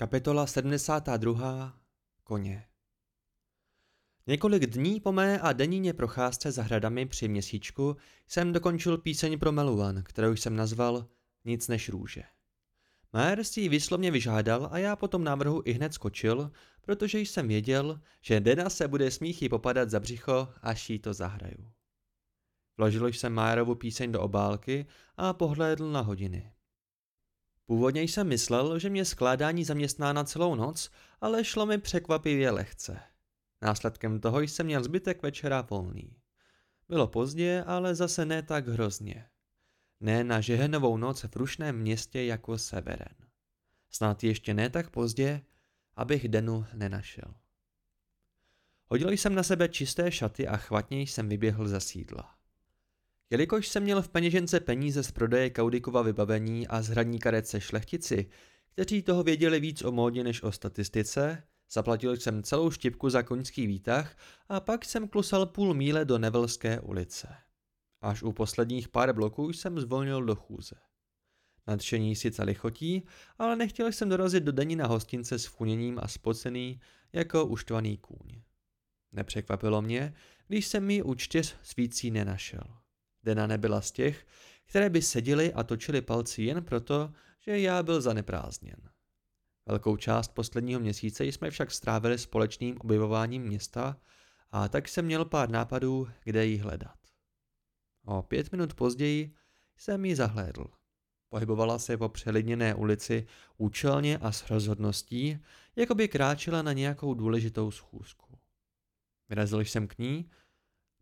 Kapitola 72. Koně Několik dní po mé a denníně procházce za hradami při měsíčku jsem dokončil píseň pro Meluan, kterou jsem nazval Nic než růže. Mayer si ji vyslovně vyžádal a já po tom návrhu i hned skočil, protože jsem věděl, že Dena se bude smíchy popadat za břicho, až jí to zahraju. Vložil jsem Mayerovu píseň do obálky a pohlédl na hodiny. Původně jsem myslel, že mě skládání zaměstná na celou noc, ale šlo mi překvapivě lehce. Následkem toho jsem měl zbytek večera volný. Bylo pozdě, ale zase ne tak hrozně. Ne na žehenovou noc v rušném městě jako Severen. Snad ještě ne tak pozdě, abych Denu nenašel. Hodil jsem na sebe čisté šaty a chvatně jsem vyběhl za sídla. Jelikož jsem měl v peněžence peníze z prodeje Kaudikova vybavení a z hradní karece šlechtici, kteří toho věděli víc o módě než o statistice, zaplatil jsem celou štipku za koňský výtah a pak jsem klusal půl míle do Nevelské ulice. Až u posledních pár bloků jsem zvolnil do chůze. Nadšení sice lichotí, ale nechtěl jsem dorazit do denní na hostince s funěním a spocený jako uštvaný kůň. Nepřekvapilo mě, když jsem mi u čtyř svící nenašel. Dena nebyla z těch, které by seděly a točily palci jen proto, že já byl zaneprázdněn. Velkou část posledního měsíce jsme však strávili společným objevováním města a tak jsem měl pár nápadů, kde ji hledat. O pět minut později jsem ji zahlédl. Pohybovala se po přelidněné ulici účelně a s rozhodností, jako by kráčela na nějakou důležitou schůzku. Vyrazil jsem k ní,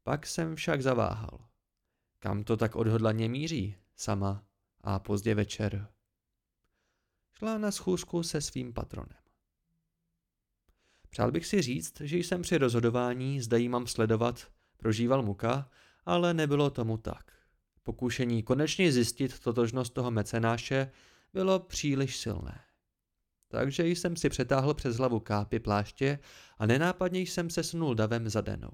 pak jsem však zaváhal. Kam to tak odhodlaně míří, sama a pozdě večer? Šla na schůzku se svým patronem. Přál bych si říct, že jsem při rozhodování, zda jí mám sledovat, prožíval muka, ale nebylo tomu tak. Pokušení konečně zjistit totožnost toho mecenáše bylo příliš silné. Takže jsem si přetáhl přes hlavu kápy pláště a nenápadně jsem se snul davem za denou.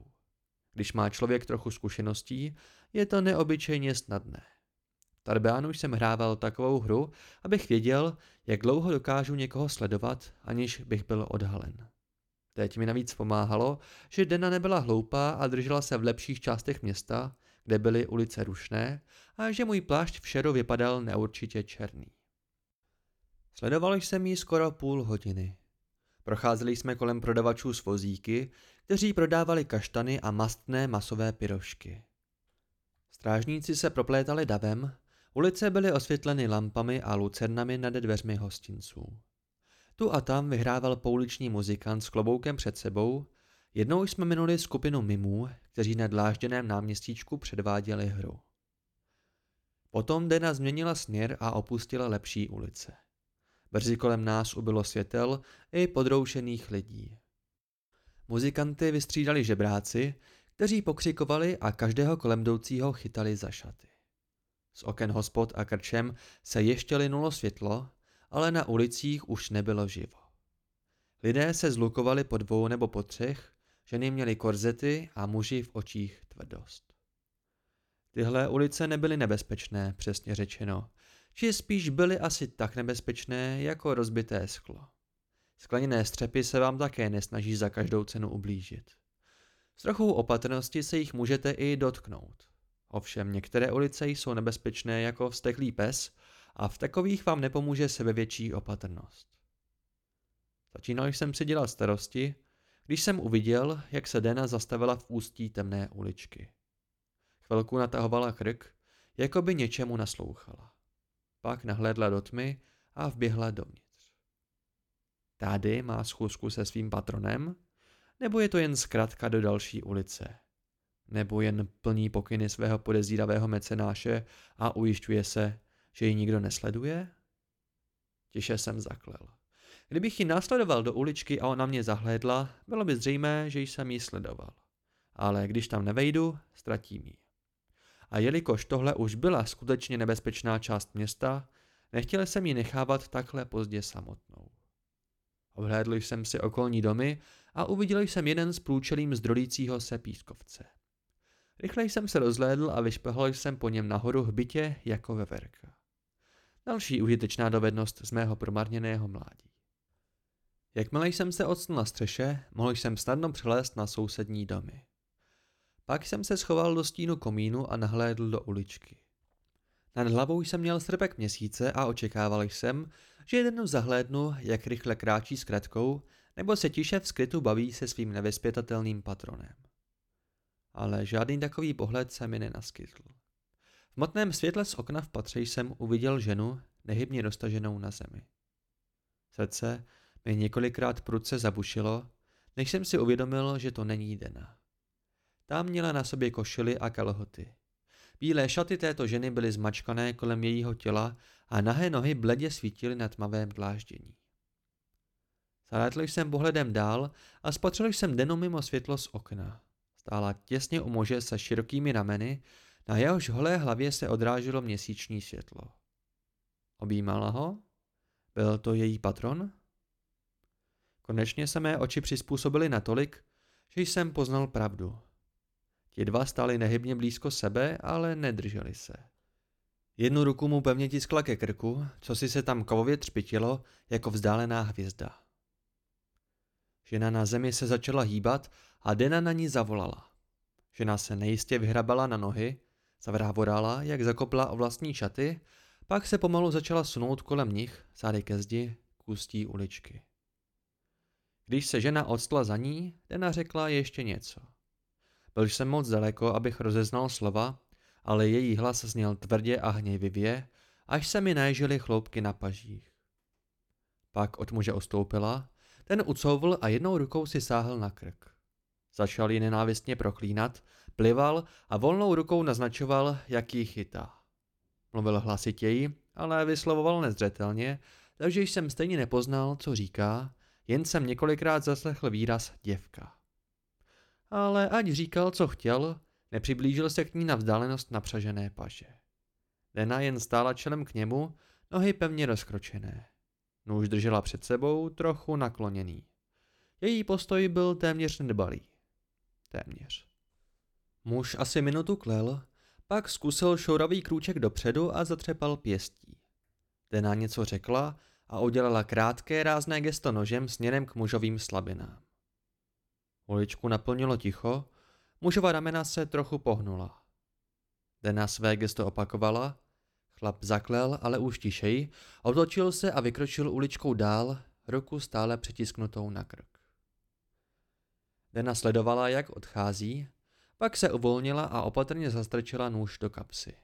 Když má člověk trochu zkušeností, je to neobyčejně snadné. Tarbeánu jsem hrával takovou hru, abych věděl, jak dlouho dokážu někoho sledovat, aniž bych byl odhalen. Teď mi navíc pomáhalo, že Dena nebyla hloupá a držela se v lepších částech města, kde byly ulice rušné, a že můj plášť v šeru vypadal neurčitě černý. Sledoval jsem ji skoro půl hodiny. Procházeli jsme kolem prodavačů s vozíky, kteří prodávali kaštany a mastné masové pyrošky. Strážníci se proplétali davem, ulice byly osvětleny lampami a lucernami nad dveřmi hostinců. Tu a tam vyhrával pouliční muzikant s kloboukem před sebou, jednou jsme minuli skupinu mimů, kteří na dlážděném náměstíčku předváděli hru. Potom Dena změnila směr a opustila lepší ulice. Brzy kolem nás ubylo světel i podroušených lidí. Muzikanty vystřídali žebráci, kteří pokřikovali a každého kolem jdoucího chytali za šaty. Z oken hospod a krčem se ještě linulo světlo, ale na ulicích už nebylo živo. Lidé se zlukovali po dvou nebo po třech, ženy měly korzety a muži v očích tvrdost. Tyhle ulice nebyly nebezpečné, přesně řečeno, či spíš byly asi tak nebezpečné jako rozbité sklo. Skleněné střepy se vám také nesnaží za každou cenu ublížit. S trochou opatrnosti se jich můžete i dotknout. Ovšem některé ulice jsou nebezpečné jako vsteklý pes a v takových vám nepomůže sebevětší opatrnost. Začínal jsem si dělat starosti, když jsem uviděl, jak se Dena zastavila v ústí temné uličky. Chvilku natahovala krk, jako by něčemu naslouchala. Pak nahlédla do tmy a vběhla dovnitř. Tady má schůzku se svým patronem? Nebo je to jen zkratka do další ulice? Nebo jen plní pokyny svého podezíravého mecenáše a ujišťuje se, že ji nikdo nesleduje? Tiše jsem zaklel. Kdybych ji následoval do uličky a ona mě zahlédla, bylo by zřejmé, že jsem ji sledoval. Ale když tam nevejdu, ztratím ji. A jelikož tohle už byla skutečně nebezpečná část města, nechtěl jsem ji nechávat takhle pozdě samotnou. Obhlédl jsem si okolní domy a uviděl jsem jeden s průčelím zdrolícího se pískovce. Rychle jsem se rozhlédl a vyšpehl jsem po něm nahoru hbitě jako veverka. Další užitečná dovednost z mého promarněného mládí. Jakmile jsem se odstnul na střeše, mohl jsem snadno přelézt na sousední domy. Pak jsem se schoval do stínu komínu a nahlédl do uličky. Nad hlavou jsem měl srpek měsíce a očekával jsem, že jeden zahlédnu, jak rychle kráčí s kratkou, nebo se tiše v skrytu baví se svým nevyspětatelným patronem. Ale žádný takový pohled se mi nenaskytl. V motném světle z okna v patře jsem uviděl ženu, nehybně dostaženou na zemi. Srdce mi několikrát prudce zabušilo, než jsem si uvědomil, že to není Dena. Tam měla na sobě košily a kalhoty. Bílé šaty této ženy byly zmačkané kolem jejího těla a nahé nohy bledě svítily na tmavém dláždění. Zalétl jsem pohledem dál a spatřil jsem Denu mimo světlo z okna. Stála těsně u muže se širokými rameny, na jehož holé hlavě se odráželo měsíční světlo. Objímala ho? Byl to její patron? Konečně se mé oči přizpůsobily natolik, že jsem poznal pravdu. Ti dva stáli nehybně blízko sebe, ale nedrželi se. Jednu ruku mu pevně tiskla ke krku, co si se tam kovově třpitilo jako vzdálená hvězda. Žena na zemi se začala hýbat a Dena na ní zavolala. Žena se nejistě vyhrabala na nohy, zavrávorala, jak zakopla o vlastní šaty, pak se pomalu začala sunout kolem nich, zády ke zdi, k ústí uličky. Když se žena odstla za ní, Dena řekla ještě něco. Byl jsem moc daleko, abych rozeznal slova, ale její hlas zněl tvrdě a hněvivě, až se mi naježily chloupky na pažích. Pak od muže ostoupila, ten ucouvl a jednou rukou si sáhl na krk. Začal ji nenávistně proklínat, plival a volnou rukou naznačoval, jak ji chytá. Mluvil hlasitěji, ale vyslovoval nezřetelně, takže jsem stejně nepoznal, co říká, jen jsem několikrát zaslechl výraz děvka. Ale ať říkal, co chtěl, nepřiblížil se k ní na vzdálenost napřažené paže. Lena jen stála čelem k němu, nohy pevně rozkročené. Nůž držela před sebou, trochu nakloněný. Její postoj byl téměř nedbalý. Téměř. Muž asi minutu klel, pak zkusil šouravý krůček dopředu a zatřepal pěstí. Dena něco řekla a udělala krátké rázné gesto nožem směrem k mužovým slabinám. Uličku naplnilo ticho, mužova ramena se trochu pohnula. Dena své gesto opakovala, chlap zaklel, ale už tišej, otočil se a vykročil uličkou dál, ruku stále přitisknutou na krk. Dena sledovala, jak odchází, pak se uvolnila a opatrně zastrčila nůž do kapsy.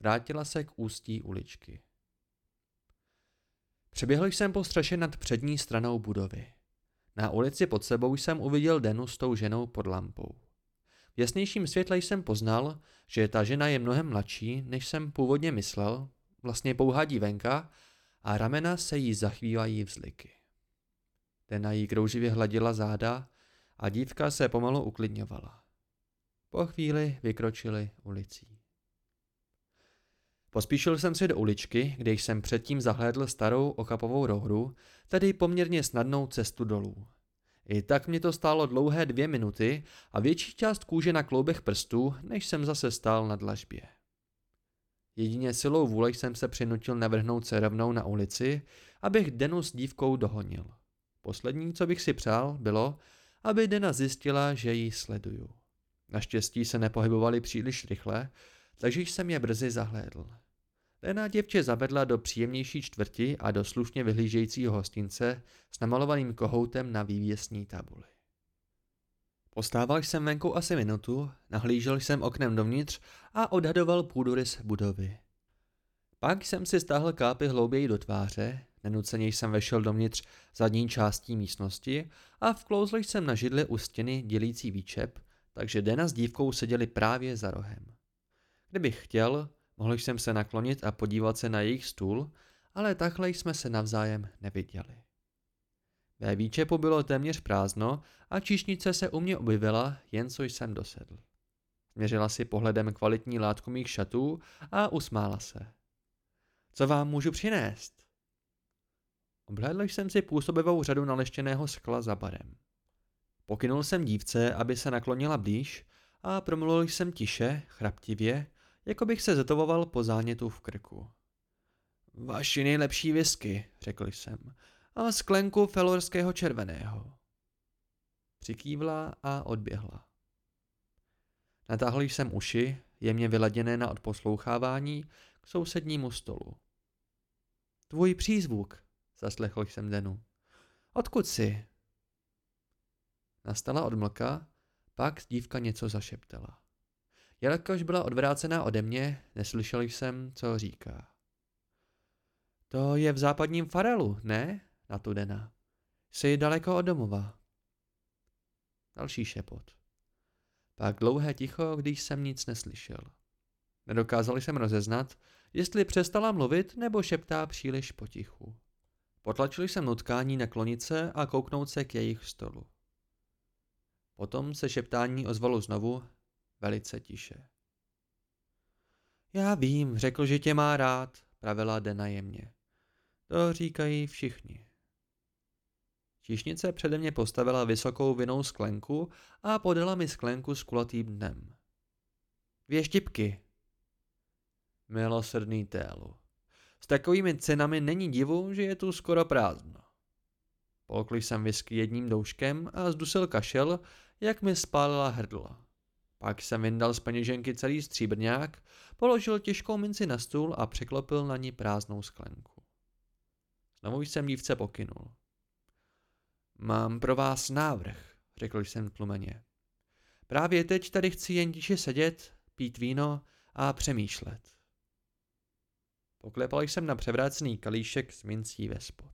Vrátila se k ústí uličky. Přeběhl jsem po střeše nad přední stranou budovy. Na ulici pod sebou jsem uviděl Denu s tou ženou pod lampou. V jasnějším světle jsem poznal, že ta žena je mnohem mladší, než jsem původně myslel, vlastně pouhá dívenka, a ramena se jí zachvívají vzliky. Dena jí krouživě hladila záda a dívka se pomalu uklidňovala. Po chvíli vykročili ulicí. Pospíšil jsem se do uličky, kde jsem předtím zahlédl starou okapovou rohru, tedy poměrně snadnou cestu dolů. I tak mě to stálo dlouhé dvě minuty a větší část kůže na kloubech prstů, než jsem zase stál na dlažbě. Jedině silou vůle jsem se přinutil navrhnout se rovnou na ulici, abych Denu s dívkou dohonil. Poslední, co bych si přál, bylo, aby Dena zjistila, že ji sleduju. Naštěstí se nepohybovali příliš rychle, takže jsem je brzy zahlédl. Lena děvče zavedla do příjemnější čtvrti a do slušně vyhlížejícího hostince s namalovaným kohoutem na vývěsní tabuli. Postával jsem venku asi minutu, nahlížel jsem oknem dovnitř a odhadoval půdorys budovy. Pak jsem si stáhl kápy hlouběji do tváře, nenuceně jsem vešel dovnitř zadní částí místnosti a vklouzl jsem na židli u stěny dělící výčep, takže Dena s dívkou seděli právě za rohem. Kdybych chtěl, Mohl jsem se naklonit a podívat se na jejich stůl, ale takhle jsme se navzájem neviděli. Ve výčepu bylo téměř prázdno a číšnice se u mě objevila, jen co jsem dosedl. Měřila si pohledem kvalitní látku mých šatů a usmála se. Co vám můžu přinést? Obhlédl jsem si působivou řadu naleštěného skla za barem. Pokynul jsem dívce, aby se naklonila blíž a promluvil jsem tiše, chraptivě, jako bych se zetovoval po zánětu v krku. Vaši nejlepší whisky, řekl jsem, a sklenku felorského červeného. Přikývla a odběhla. Natáhl jsem uši, jemně vyladěné na odposlouchávání, k sousednímu stolu. Tvůj přízvuk, zaslechl jsem Denu. Odkud jsi? Nastala odmlka, pak dívka něco zašeptala. Jelikož byla odvrácená ode mě, neslyšel jsem, co říká. To je v západním Farelu, ne? Na tu Dena. Jsi daleko od domova. Další šepot. Pak dlouhé ticho, když jsem nic neslyšel. Nedokázal jsem rozeznat, jestli přestala mluvit nebo šeptá příliš potichu. Potlačil jsem nutkání naklonit se a kouknout se k jejich stolu. Potom se šeptání ozvalo znovu, velice tiše. Já vím, řekl, že tě má rád, pravila Dena jemně. To říkají všichni. Číšnice přede mě postavila vysokou vinou sklenku a podala mi sklenku s kulatým dnem. Dvě štipky. Milosrdný télu. S takovými cenami není divu, že je tu skoro prázdno. Polkl jsem whisky jedním douškem a zdusil kašel, jak mi spálila hrdla. Pak jsem vyndal z peněženky celý stříbrňák, položil těžkou minci na stůl a překlopil na ní prázdnou sklenku. Znovu jsem dívce pokynul. Mám pro vás návrh, řekl jsem tlumeně. Právě teď tady chci jen tiše sedět, pít víno a přemýšlet. Poklepal jsem na převrácený kalíšek s mincí ve spod.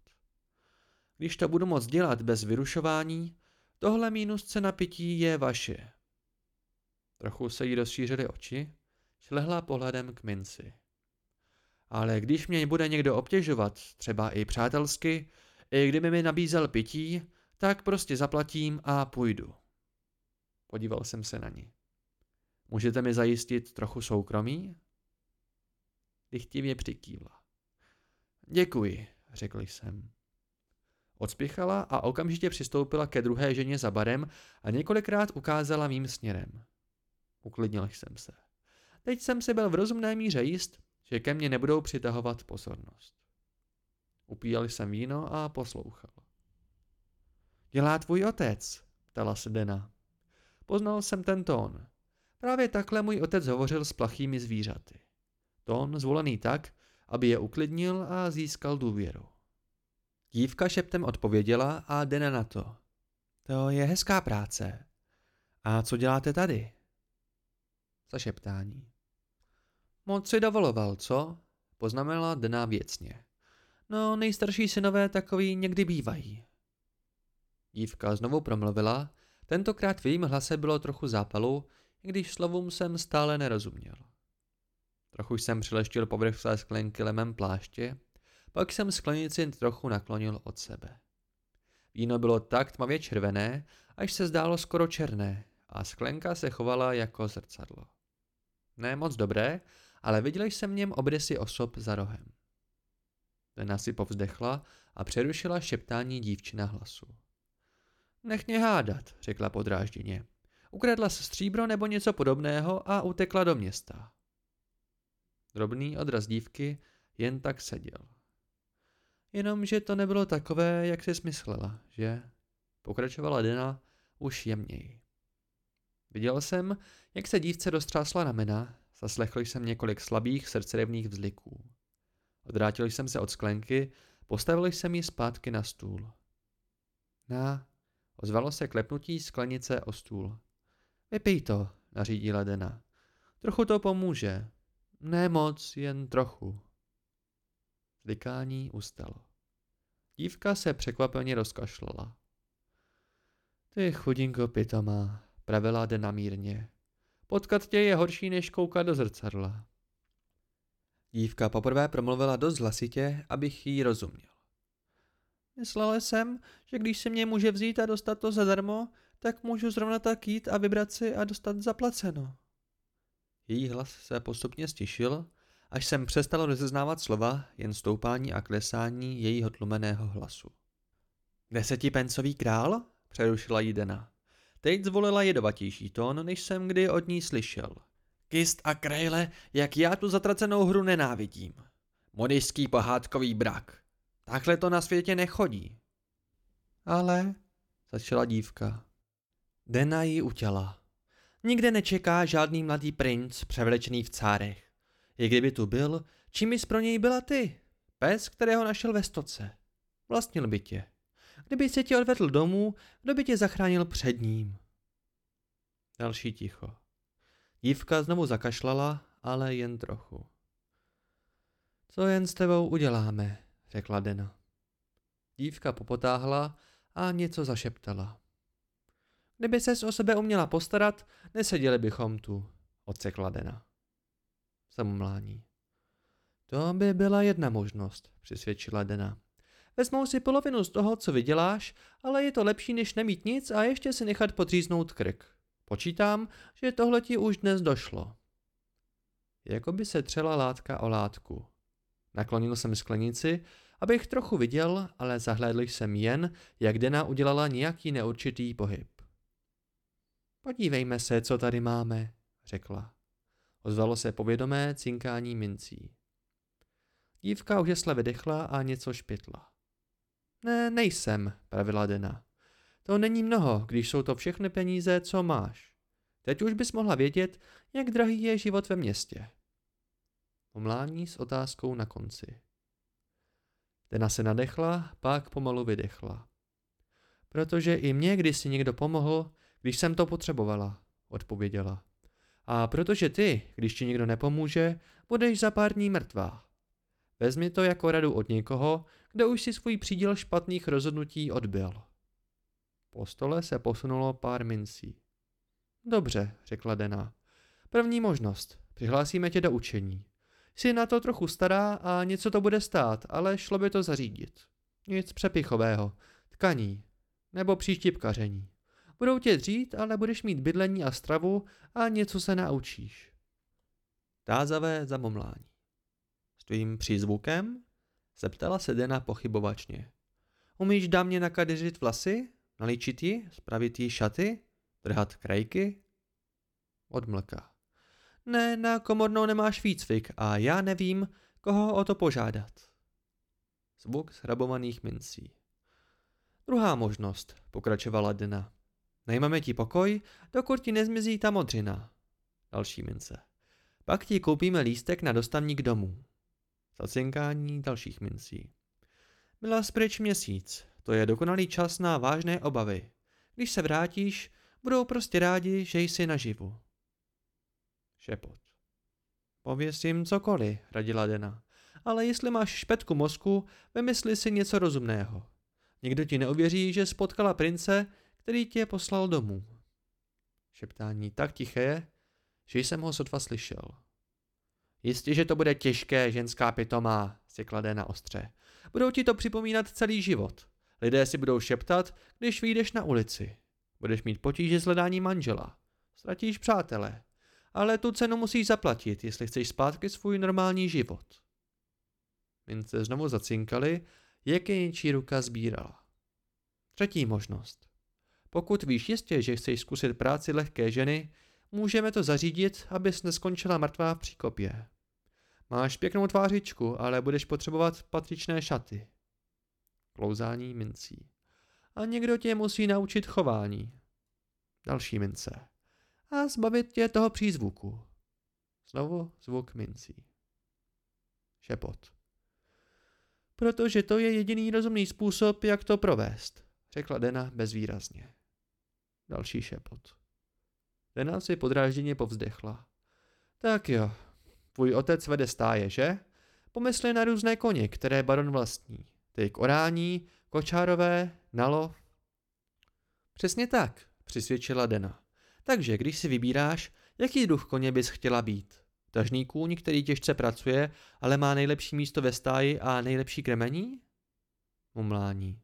Když to budu moct dělat bez vyrušování, tohle mínusce na pití je vaše. Trochu se jí rozšířily oči, šlehla pohledem k minci. Ale když mě bude někdo obtěžovat, třeba i přátelsky, i kdyby mi nabízel pití, tak prostě zaplatím a půjdu. Podíval jsem se na ní. Můžete mi zajistit trochu soukromí? Dychtivě přikývla. Děkuji, řekl jsem. Odspěchala a okamžitě přistoupila ke druhé ženě za barem a několikrát ukázala mým směrem. Uklidnil jsem se. Teď jsem si byl v rozumné míře jist, že ke mně nebudou přitahovat pozornost. Upíjel jsem víno a poslouchal. Dělá tvůj otec, ptala se Dena. Poznal jsem ten tón. Právě takhle můj otec hovořil s plachými zvířaty. Tón zvolený tak, aby je uklidnil a získal důvěru. Dívka šeptem odpověděla a Dena na to. To je hezká práce. A co děláte tady? Zašeptání. Moc si dovoloval, co? Poznamenala Dena věcně. No, nejstarší synové takový někdy bývají. Dívka znovu promluvila, tentokrát v jejím hlase bylo trochu zápalu, i když slovům jsem stále nerozuměl. Trochu jsem přileštil povrch své sklenky lemem pláště, pak jsem sklenici trochu naklonil od sebe. Víno bylo tak tmavě červené, až se zdálo skoro černé a sklenka se chovala jako zrcadlo. Ne moc dobré, ale viděl jsem v něm obrysy osob za rohem. Lena si povzdechla a přerušila šeptání dívčina hlasu. Nech mě hádat, řekla podrážděně. Ukradla se stříbro nebo něco podobného a utekla do města. Drobný odraz dívky jen tak seděl. Jenomže to nebylo takové, jak si smyslela, že? Pokračovala Dena už jemněji. Viděl jsem, jak se dívce dostřásla ramena, zaslechl jsem několik slabých srdcerevných vzliků. Odrátil jsem se od sklenky, postavil jsem ji zpátky na stůl. Na, ozvalo se klepnutí sklenice o stůl. Vypij to, nařídila Dena. Trochu to pomůže. Ne moc, jen trochu. Zlikání ustalo. Dívka se překvapeně rozkašlala. Ty chudinko pitomá, pravila Dena mírně. Potkat tě je horší, než koukat do zrcadla. Dívka poprvé promluvila dost hlasitě, abych jí rozuměl. Myslela jsem, že když si mě může vzít a dostat to zadarmo, tak můžu zrovna tak jít a vybrat si a dostat zaplaceno. Její hlas se postupně stišil až jsem přestal rozeznávat slova, jen stoupání a klesání jejího tlumeného hlasu. Desetipencový král? přerušila jí Dena. Teď zvolila jedovatější tón, než jsem kdy od ní slyšel. Kist a krejle, jak já tu zatracenou hru nenávidím. Modijský pohádkový brak. Takhle to na světě nechodí. Ale, začala dívka. Dena ji utěla. Nikde nečeká žádný mladý princ převlečený v cárech. I kdyby tu byl, čím bys pro něj byla ty? Pes, kterého našel ve stoce. Vlastnil by tě. Kdyby se tě odvedl domů, kdo by tě zachránil před ním? Další ticho. Dívka znovu zakašlala, ale jen trochu. Co jen s tebou uděláme, řekla Dena. Dívka popotáhla a něco zašeptala. Kdyby ses o sebe uměla postarat, neseděli bychom tu, odsekla Dena. Samomlání. To by byla jedna možnost, přisvědčila Dena. Vezmou si polovinu z toho, co vyděláš, ale je to lepší, než nemít nic a ještě si nechat podříznout krk. Počítám, že tohle ti už dnes došlo. Jako by se třela látka o látku. Naklonil jsem sklenici, abych trochu viděl, ale zahlédl jsem jen, jak Dena udělala nějaký neurčitý pohyb. Podívejme se, co tady máme, řekla. Ozvalo se povědomé cinkání mincí. Dívka už jesle vydechla a něco špitla. Ne, nejsem, pravila Dena. To není mnoho, když jsou to všechny peníze, co máš. Teď už bys mohla vědět, jak drahý je život ve městě. Omlání s otázkou na konci. Dena se nadechla, pak pomalu vydechla. Protože i mě kdysi někdo pomohl, když jsem to potřebovala, odpověděla. A protože ty, když ti někdo nepomůže, budeš za pár dní mrtvá. Vezmi to jako radu od někoho, kdo už si svůj příděl špatných rozhodnutí odbil. Po stole se posunulo pár mincí. Dobře, řekla Dena. První možnost. Přihlásíme tě do učení. Jsi na to trochu stará a něco to bude stát, ale šlo by to zařídit. Nic přepichového. Tkaní. Nebo příštipkaření. Budou tě dřít, ale budeš mít bydlení a stravu a něco se naučíš. Tázavé zamomlání. S tvým přízvukem? Zeptala se Dena pochybovačně. Umíš dámě nakadeřit vlasy? Naličit ji? Spravit jí šaty? Trhat krajky? Odmlka. Ne, na komornou nemáš výcvik a já nevím, koho o to požádat. Zvuk zhrabovaných mincí. Druhá možnost, pokračovala Dena. Najmeme ti pokoj, dokud ti nezmizí ta modřina. Další mince. Pak ti koupíme lístek na dostavník domů. Zacinkání dalších mincí. Byla spryč měsíc. To je dokonalý čas na vážné obavy. Když se vrátíš, budou prostě rádi, že jsi naživu. Šepot. Pověz jim cokoliv, radila Dena. Ale jestli máš špetku mozku, vymysli si něco rozumného. Nikdo ti neuvěří, že spotkala prince, který tě poslal domů. Šeptání tak tiché, že jsem ho sotva slyšel. Jistě, že to bude těžké, ženská pitomá, si klade na ostře. Budou ti to připomínat celý život. Lidé si budou šeptat, když vyjdeš na ulici. Budeš mít potíže s hledáním manžela. Ztratíš přátele. Ale tu cenu musíš zaplatit, jestli chceš zpátky svůj normální život. Mince znovu zacinkali, jak je ruka sbírala. Třetí možnost. Pokud víš jistě, že chceš zkusit práci lehké ženy, můžeme to zařídit, abys neskončila mrtvá v příkopě. Máš pěknou tvářičku, ale budeš potřebovat patřičné šaty. Klouzání mincí. A někdo tě musí naučit chování. Další mince. A zbavit tě toho přízvuku. Znovu zvuk mincí. Šepot. Protože to je jediný rozumný způsob, jak to provést, řekla Dena bezvýrazně. Další šepot. Lena si podrážděně povzdechla. Tak jo, tvůj otec vede stáje, že? Pomysli na různé koně, které baron vlastní. Ty k orání, kočárové, nalov. Přesně tak, přisvědčila Dena. Takže když si vybíráš, jaký druh koně bys chtěla být? Tažný kůň, který těžce pracuje, ale má nejlepší místo ve stáji a nejlepší kremení? Mumlání.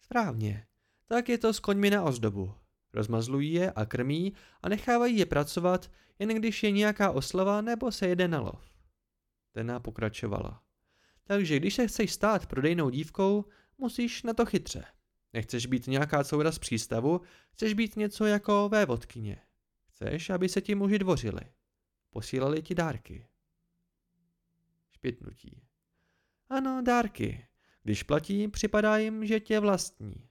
Správně, tak je to s koňmi na ozdobu. Rozmazlují je a krmí a nechávají je pracovat, jen když je nějaká oslava nebo se jede na lov. Dena pokračovala. Takže když se chceš stát prodejnou dívkou, musíš na to chytře. Nechceš být nějaká coura z přístavu, chceš být něco jako vévodkyně. Chceš, aby se ti muži dvořili. Posílali ti dárky. Špitnutí. Ano, dárky. Když platí, připadá jim, že tě vlastní.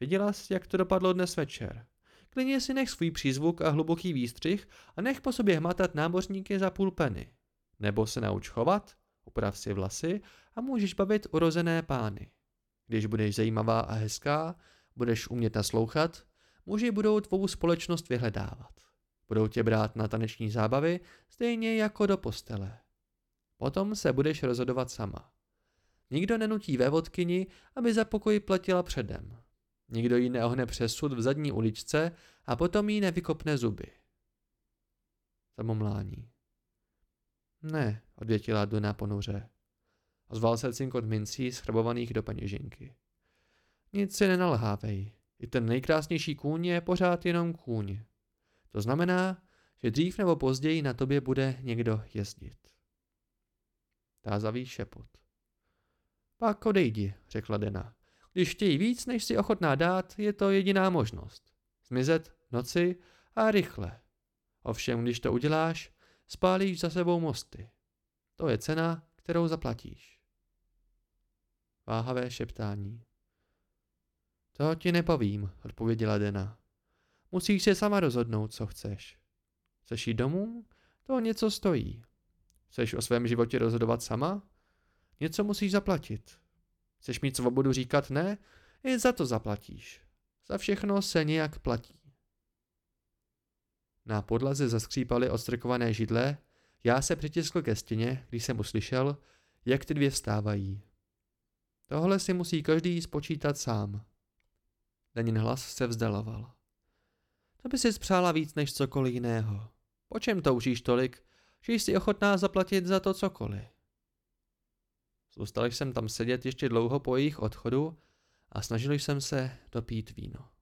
Viděla jsi, jak to dopadlo dnes večer. Klidně si nech svůj přízvuk a hluboký výstřih a nech po sobě hmatat námořníky za půl peny. Nebo se nauč chovat, uprav si vlasy a můžeš bavit urozené pány. Když budeš zajímavá a hezká, budeš umět naslouchat, muži budou tvou společnost vyhledávat. Budou tě brát na taneční zábavy, stejně jako do postele. Potom se budeš rozhodovat sama. Nikdo nenutí vévodkyni, aby za pokoj platila předem. Nikdo jí neohne přes sud v zadní uličce a potom jí nevykopne zuby. Zamomlání. Ne, odvětila Duna ponuře. Ozval se cinkot mincí schrabovaných do peněženky. Nic si nenalhávej. I ten nejkrásnější kůň je pořád jenom kůň. To znamená, že dřív nebo později na tobě bude někdo jezdit. Tázavý šepot. Pak odejdi, řekla Dena. Když chtějí víc, než si ochotná dát, je to jediná možnost. Zmizet noci a rychle. Ovšem, když to uděláš, spálíš za sebou mosty. To je cena, kterou zaplatíš. Váhavé šeptání. To ti nepovím, odpověděla Dena. Musíš se sama rozhodnout, co chceš. Chceš jít domů? To něco stojí. Chceš o svém životě rozhodovat sama? Něco musíš zaplatit. Chceš mít svobodu říkat ne? I za to zaplatíš. Za všechno se nějak platí. Na podlaze zaskřípaly odstrkované židle, já se přitiskl ke stěně, když jsem uslyšel, jak ty dvě vstávají. Tohle si musí každý spočítat sám. Danin hlas se vzdaloval. To by si spřála víc než cokoliv jiného. Po čem toužíš tolik, že jsi ochotná zaplatit za to cokoliv? Zůstal jsem tam sedět ještě dlouho po jejich odchodu a snažil jsem se dopít víno.